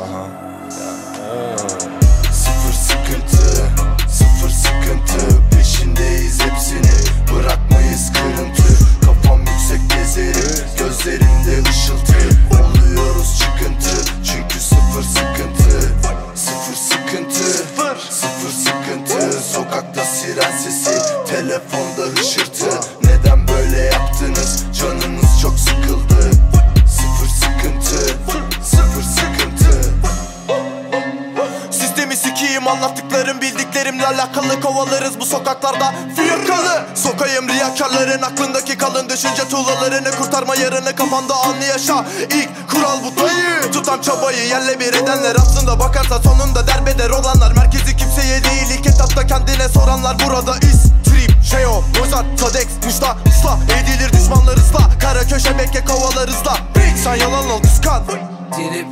Aha. Sıfır sıkıntı, sıfır sıkıntı Peşindeyiz hepsini, bırakmayız kırıntı Kafam yüksek gezerim, gözlerimde ışıltı Bildiklerimle alakalı kovalarız bu sokaklarda. Fiyakalı Sokayım riyakarların aklındaki kalın düşünce tuğlalarını Kurtarma yarını kafanda anlı yaşa. İlk kural bu dayı. Tutan çabayı yerle bir edenler aslında bakarsa sonunda derbeder olanlar. Merkezi kimseye değil ilk etapta kendine soranlar. Burada is Trip, Şeo, Mozart, Tadex, Muşta, ısla Edilir düşmanlar ısla. Kara köşe bekke kovalar ısla. Sen yalan ol kıskan. Trip,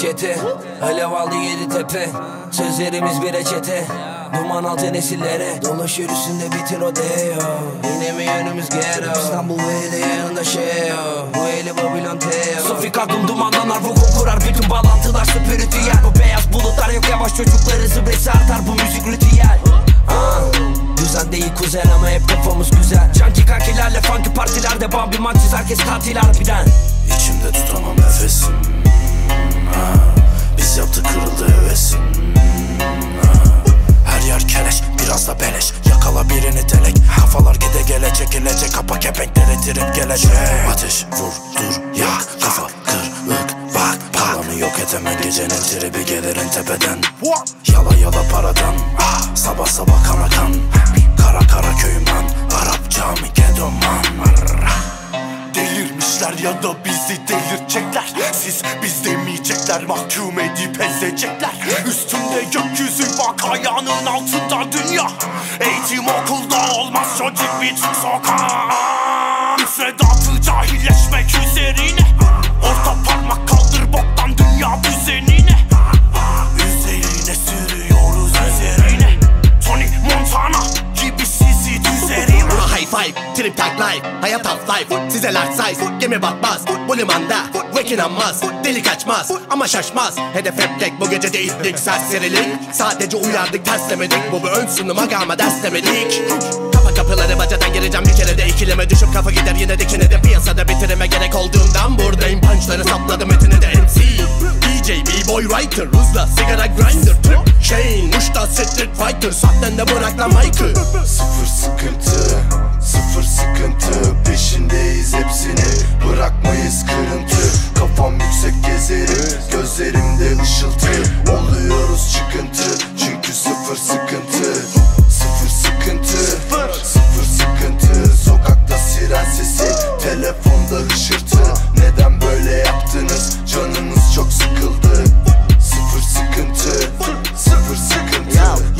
çete, alev aldı yedi tepe. Sözlerimiz bir reçete Duman altı nesillere Dolaşır üstünde bitir o deo Yine mi yönümüz ghetto? İstanbul ve de yanında Şeo Bu eli Babylon Teo. Sofik aklım dumanlanar vuku kurar. Bütün bağlantılar spiritüel Bu beyaz bulutlar yok yavaş çocukları zıbresi artar Bu müzik ritüel. Ah, Düzen değil kuzen ama hep kafamız güzel. Canki kankilerle funky partilerde Bambi maçız herkes tatil harbiden. İçimde tutamam nefesim. Ha. Biz yaptık kırıldı hevesim trip gelecek. Ateş vur dur yak Kafa kırık bak Palanı yok et hemen gecenin tribi gelirin tepeden. Yala yala paradan ah, Sabah sabah kana kan. Kara kara köyümden Arap cami gedoman. Delirmişler ya da bizi delirtecekler. Siz biz demeyecekler mahkum edip ezecekler. Üstünde gökyüzü bak ayağının altında dünya. Eğitim okulda olmaz çocuk bir çık sokağa Müfredatı cahilleşmek üzerine. Orta parmak kaldır boktan dünya düzenine. Üzerine sürüyoruz üzerine. Tony Montana gibi sizi düzerim high five, trip tag life. Hayat half life, size large size. Gemi batmaz, bu limanda Vek inanmaz, deli kaçmaz. Ama şaşmaz, hedef hep tek Bu gece de itlik, serserilik Sadece uyardık, terslemedik. Bu bir ön sunum agama derslemedik kapıları bacadan gireceğim bir kere de ikileme Düşüp kafa gider. Yine dikine de Piyasada bitirime gerek olduğundan Buradayım. Punchları sapladım etini de MC DJ, B-boy writer Hızla sigara grinder. Trip, chain, muşta street fighter. Sahten de bırak lan mic'ı Sıfır sıkıntı, sıfır sıkıntı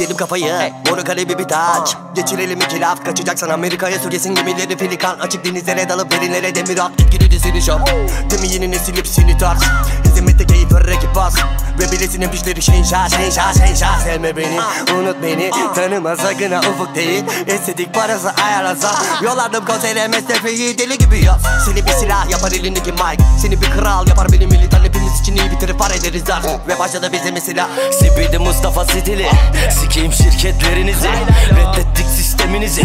yedim kafayı. Boru kalebi bir taç. Geçirelim iki laf Kaçacaksan Amerika'ya sürgesin gemileri Filikan. Açık denizlere dalıp derinlere demir at. Etkili dizili şap Demi yeni nesil hepsini tarz Keyif ver ekip az Ve birisinin pişleri şenşa şenşa şenşa Sevme beni unut beni. Tanıma sakın ufuk değil. Estetik parası ayarlasa Yollardım konsere mesleği deli gibi yaz. Seni bir silah yapar elindeki mic. Seni bir kral yapar benim militan. Hepimiz için iyi bitirip par ederiz artık. Ve başladı bizim silah Sipidi Mustafa stili Sikeyim şirketlerinizi. Reddettik sisteminizi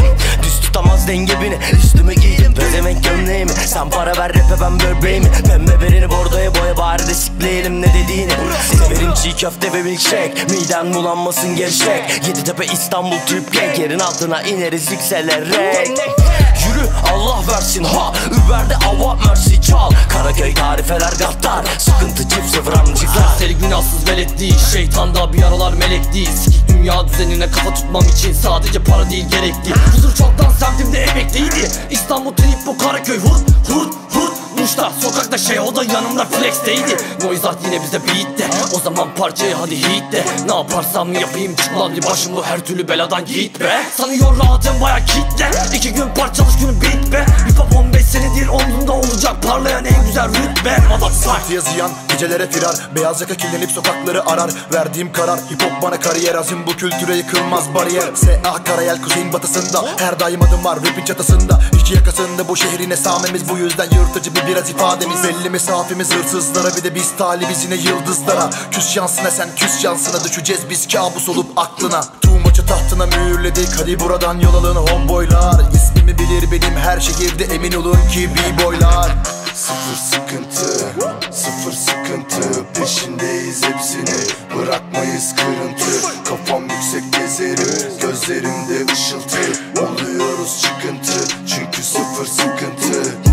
Düz tutamaz denge beni. Üstüme giydim pezevenk gömleğimi. Sen para ver rap'e ben böbreğimi. Pembe berini bordoya boya bari de sikleyelim ne dediğini. Severim çiğ köfte ve milkshake. Miden bulanmasın gevşek. Yeditepe İstanbul Türk Gang Yerin altına ineriz yükselerek Yürü Allah versin ha. Uber'de ava mersi çal. Karaköy tarifeler gattar Sıkıntı çift sıfır amcıklar. Seni günahsız velet değil. Şeytan da bir aralar melek değil dünya düzenine kafa tutmam için Sadece para değil gerekli. Huzur çoktan semtimde emekliydi. İstanbul trip bu Karaköy hut hut hut Muş'ta sokakta şey o da yanımda flexteydi. Noizat yine bize beat de. O zaman parçayı hadi hit de. Ne yaparsam yapayım çıkmam bir başım bu her türlü beladan git be. Sanıyor rahatım baya kitle. İki gün parçalış günü bit Motherfucker yazıyan gecelere firar. Beyaz yaka kirlenip sokakları arar. Verdiğim karar hip hop bana kariyer. Azim bu kültüre yıkılmaz bariyer. S.A. Karayel kuzeyin batısında. Her daim adım var rapin çatısında. İki yakasında bu şehrin esamemiz. Bu yüzden yırtıcı bir biraz ifademiz. Belli mesafemiz hırsızlara Bir de biz talibiz yine yıldızlara. Küs şansına sen küs şansına Düşeceğiz biz kabus olup aklına. Tuğmaçı tahtına mühürledik. Hadi buradan yol alın homeboylar İsmimi bilir benim her şehirde Emin olun ki b-boylar. Sıfır sıkıntı, sıfır sıkıntı. Peşindeyiz hepsini. Bırakmayız kırıntı. Kafam yüksek gezerim. Gözlerimde ışıltı. Oluyoruz çıkıntı. Çünkü sıfır sıkıntı.